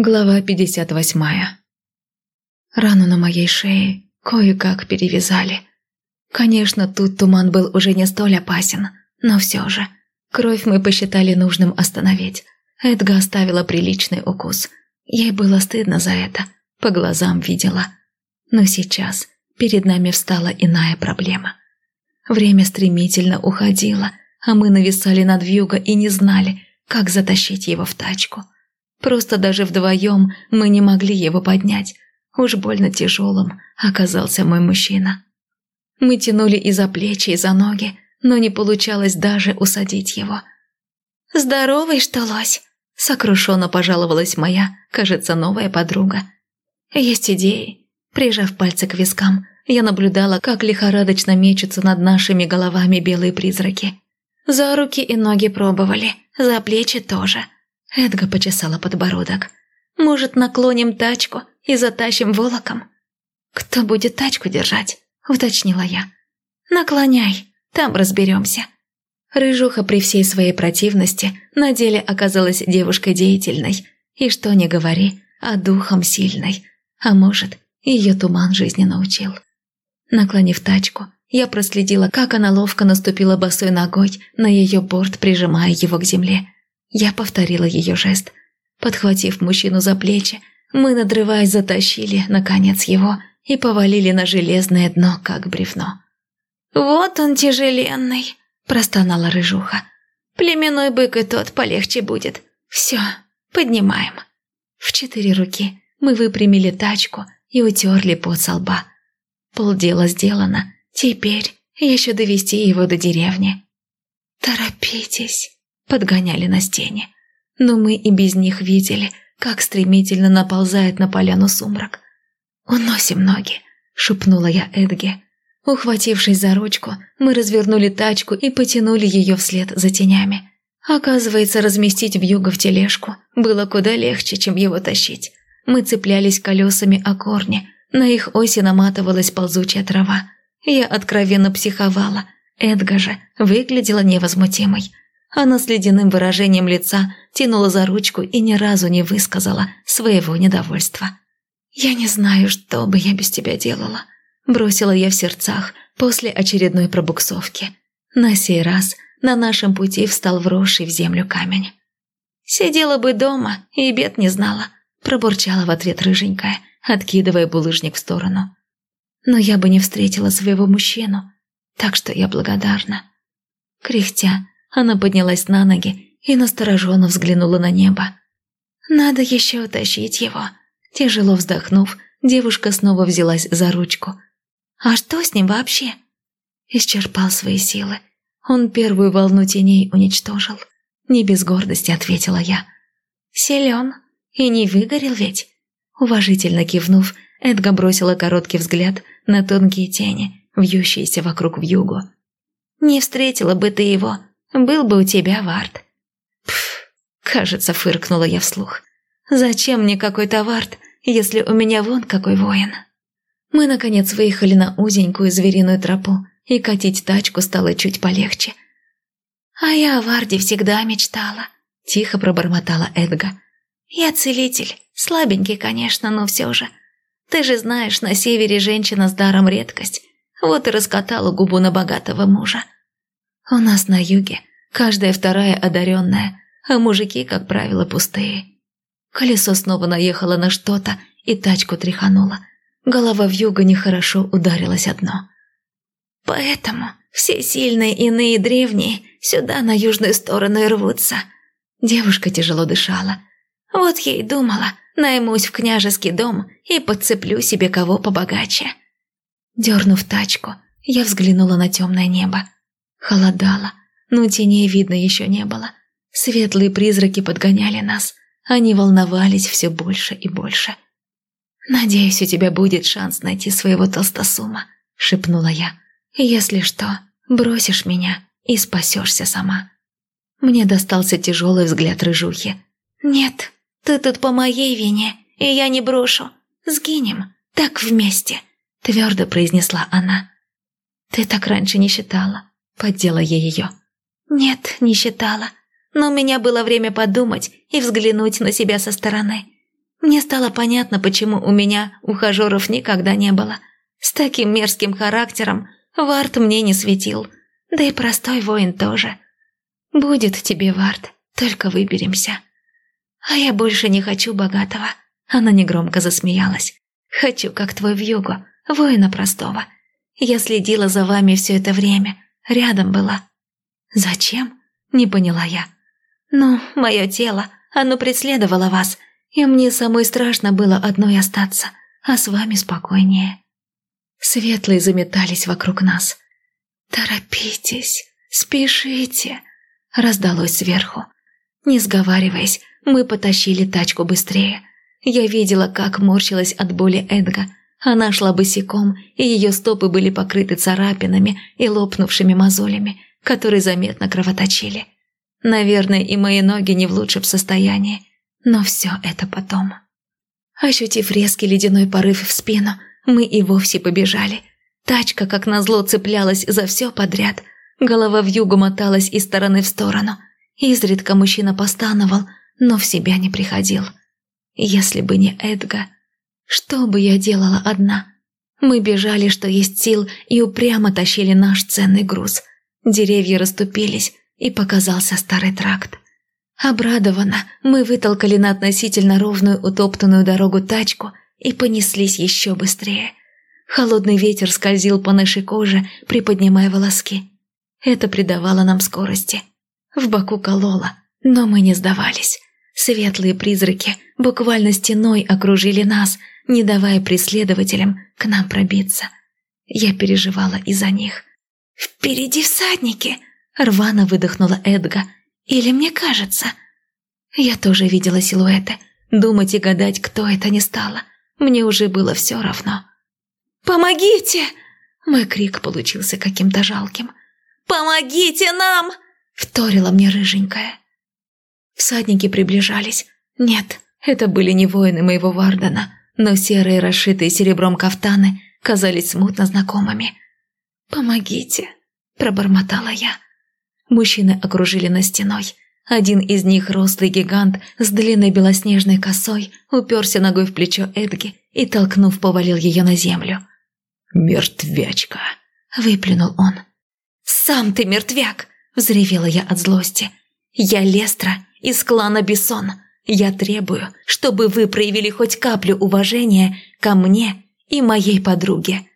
Глава 58 Рану на моей шее кое-как перевязали. Конечно, тут туман был уже не столь опасен, но все же. Кровь мы посчитали нужным остановить. Эдга оставила приличный укус. Ей было стыдно за это, по глазам видела. Но сейчас перед нами встала иная проблема. Время стремительно уходило, а мы нависали над вьюго и не знали, как затащить его в тачку. Просто даже вдвоем мы не могли его поднять. Уж больно тяжелым оказался мой мужчина. Мы тянули и за плечи, и за ноги, но не получалось даже усадить его. «Здоровый, что лось?» – сокрушенно пожаловалась моя, кажется, новая подруга. «Есть идеи». Прижав пальцы к вискам, я наблюдала, как лихорадочно мечутся над нашими головами белые призраки. За руки и ноги пробовали, за плечи тоже – Эдга почесала подбородок. «Может, наклоним тачку и затащим волоком?» «Кто будет тачку держать?» – уточнила я. «Наклоняй, там разберемся». Рыжуха при всей своей противности на деле оказалась девушкой деятельной. И что ни говори, а духом сильной. А может, ее туман жизни научил. Наклонив тачку, я проследила, как она ловко наступила босой ногой на ее борт, прижимая его к земле. Я повторила ее жест. Подхватив мужчину за плечи, мы, надрываясь, затащили, наконец, его и повалили на железное дно, как бревно. «Вот он тяжеленный», – простонала рыжуха. «Племенной бык и тот полегче будет. Все, поднимаем». В четыре руки мы выпрямили тачку и утерли пот со лба. Полдела сделано, теперь еще довести его до деревни. «Торопитесь», подгоняли на стене. Но мы и без них видели, как стремительно наползает на поляну сумрак. «Уносим ноги», — шепнула я Эдге. Ухватившись за ручку, мы развернули тачку и потянули ее вслед за тенями. Оказывается, разместить вьюга в тележку было куда легче, чем его тащить. Мы цеплялись колесами о корни, на их оси наматывалась ползучая трава. Я откровенно психовала, Эдга же выглядела невозмутимой. Она с ледяным выражением лица тянула за ручку и ни разу не высказала своего недовольства. «Я не знаю, что бы я без тебя делала», – бросила я в сердцах после очередной пробуксовки. На сей раз на нашем пути встал вросший в землю камень. «Сидела бы дома и бед не знала», – пробурчала в ответ рыженькая, откидывая булыжник в сторону. «Но я бы не встретила своего мужчину, так что я благодарна». Кряхтя, она поднялась на ноги и настороженно взглянула на небо. «Надо еще утащить его». Тяжело вздохнув, девушка снова взялась за ручку. «А что с ним вообще?» Исчерпал свои силы. Он первую волну теней уничтожил. Не без гордости ответила я. «Силен. И не выгорел ведь?» Уважительно кивнув, Эдга бросила короткий взгляд на тонкие тени, вьющиеся вокруг вьюгу. «Не встретила бы ты его, был бы у тебя вард». «Пф, кажется, фыркнула я вслух. «Зачем мне какой-то вард, если у меня вон какой воин?» Мы, наконец, выехали на узенькую звериную тропу, и катить тачку стало чуть полегче. «А я о Варде всегда мечтала», – тихо пробормотала Эдга. «Я целитель, слабенький, конечно, но все же. Ты же знаешь, на севере женщина с даром редкость. Вот и раскатала губу на богатого мужа. У нас на юге каждая вторая одаренная, а мужики, как правило, пустые. Колесо снова наехало на что-то и тачку тряхануло. Голова в юго нехорошо ударилась о дно. Поэтому все сильные иные древние сюда, на южную сторону, и рвутся. Девушка тяжело дышала. Вот и думала, наймусь в княжеский дом и подцеплю себе кого побогаче. Дернув тачку, я взглянула на темное небо. Холодало, но теней видно еще не было. Светлые призраки подгоняли нас. Они волновались все больше и больше. «Надеюсь, у тебя будет шанс найти своего толстосума», — шепнула я. «Если что, бросишь меня и спасешься сама». Мне достался тяжелый взгляд рыжухи. «Нет, ты тут по моей вине, и я не брошу. Сгинем, так вместе», — твердо произнесла она. «Ты так раньше не считала. Поддела я ее. «Нет, не считала. Но у меня было время подумать и взглянуть на себя со стороны. Мне стало понятно, почему у меня ухажеров никогда не было. С таким мерзким характером Варт мне не светил, да и простой воин тоже. Будет тебе, Варт, только выберемся. А я больше не хочу богатого. Она негромко засмеялась. Хочу, как твой вьюгу, воина простого. Я следила за вами все это время, рядом была. Зачем? Не поняла я. Ну, мое тело, оно преследовало вас, и мне самой страшно было одной остаться, а с вами спокойнее. Светлые заметались вокруг нас. «Торопитесь, спешите!» Раздалось сверху. Не сговариваясь, мы потащили тачку быстрее. Я видела, как морщилась от боли Эдга. Она шла босиком, и ее стопы были покрыты царапинами и лопнувшими мозолями, которые заметно кровоточили. Наверное, и мои ноги не в лучшем состоянии, но все это потом. Ощутив резкий ледяной порыв в спину, мы и вовсе побежали. Тачка, как назло, цеплялась за все подряд. Голова в югу моталась из стороны в сторону. Изредка мужчина постановал, но в себя не приходил. Если бы не Эдга, что бы я делала одна? Мы бежали, что есть сил, и упрямо тащили наш ценный груз. Деревья расступились, и показался старый тракт. Обрадованно мы вытолкали на относительно ровную утоптанную дорогу тачку и понеслись еще быстрее. Холодный ветер скользил по нашей коже, приподнимая волоски. Это придавало нам скорости. В боку кололо, но мы не сдавались. Светлые призраки буквально стеной окружили нас, не давая преследователям к нам пробиться. Я переживала из-за них. «Впереди всадники!» – рвано выдохнула Эдга. «Или мне кажется?» Я тоже видела силуэты. Думать и гадать, кто это не стало. Мне уже было все равно. «Помогите!» Мой крик получился каким-то жалким. «Помогите нам!» – вторила мне рыженькая. Всадники приближались. Нет, это были не воины моего Вардена, но серые, расшитые серебром кафтаны казались смутно знакомыми. «Помогите!» – пробормотала я. Мужчины окружили нас стеной. Один из них, рослый гигант с длинной белоснежной косой, уперся ногой в плечо Эдги и, толкнув, повалил ее на землю. «Мертвячка!» – выплюнул он. «Сам ты мертвяк!» – взревела я от злости. «Я Лестра из клана Бессон. Я требую, чтобы вы проявили хоть каплю уважения ко мне и моей подруге».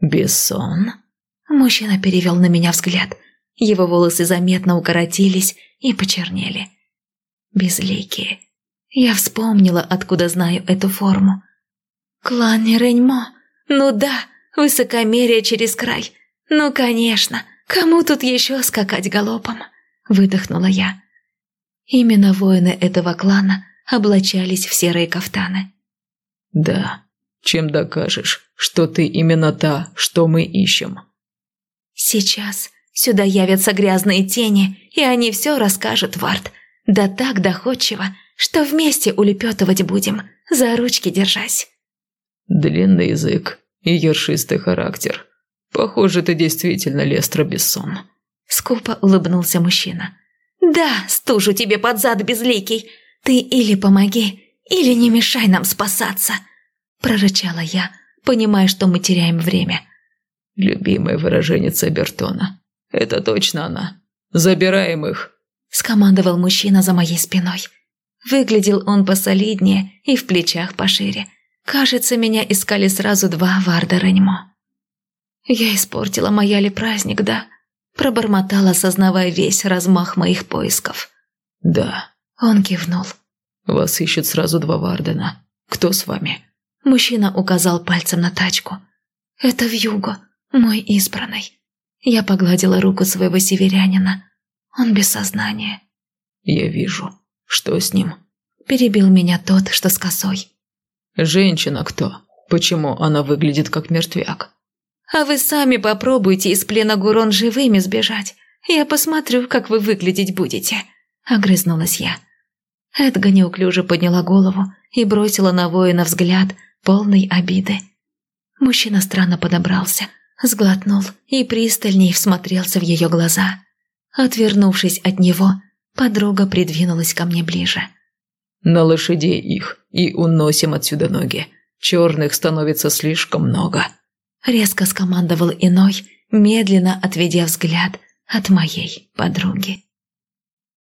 «Бессон?» Мужчина перевел на меня взгляд. Его волосы заметно укоротились и почернели. Безликие. Я вспомнила, откуда знаю эту форму. «Клан Реньмо? Ну да, высокомерие через край. Ну, конечно, кому тут еще скакать галопом?» Выдохнула я. Именно воины этого клана облачались в серые кафтаны. «Да, чем докажешь, что ты именно та, что мы ищем?» «Сейчас сюда явятся грязные тени, и они все расскажут, Вард. Да так доходчиво, что вместе улепетывать будем, за ручки держась». «Длинный язык и ершистый характер. Похоже, ты действительно Лестра Бессон». Скупо улыбнулся мужчина. «Да, стужу тебе под зад безликий. Ты или помоги, или не мешай нам спасаться!» Прорычала я, понимая, что мы теряем время. «Любимая выраженница Бертона. Это точно она. Забираем их!» Скомандовал мужчина за моей спиной. Выглядел он посолиднее и в плечах пошире. Кажется, меня искали сразу два Варда Реньмо. Я испортила Маяли праздник, да? Пробормотала, осознавая весь размах моих поисков. «Да». Он кивнул. «Вас ищут сразу два Вардена. Кто с вами?» Мужчина указал пальцем на тачку. «Это Вьюго, мой избранный». Я погладила руку своего северянина. Он без сознания. «Я вижу. Что с ним?» Перебил меня тот, что с косой. «Женщина кто? Почему она выглядит как мертвяк?» А вы сами попробуйте из плена Гурон живыми сбежать. Я посмотрю, как вы выглядеть будете», – огрызнулась я. Эдга неуклюже подняла голову и бросила на воина взгляд, полный обиды. Мужчина странно подобрался, сглотнул и пристальней всмотрелся в ее глаза. Отвернувшись от него, подруга придвинулась ко мне ближе. На лошадей их и уносим отсюда ноги. Черных становится слишком много». Резко скомандовал иной, медленно отведя взгляд от моей подруги.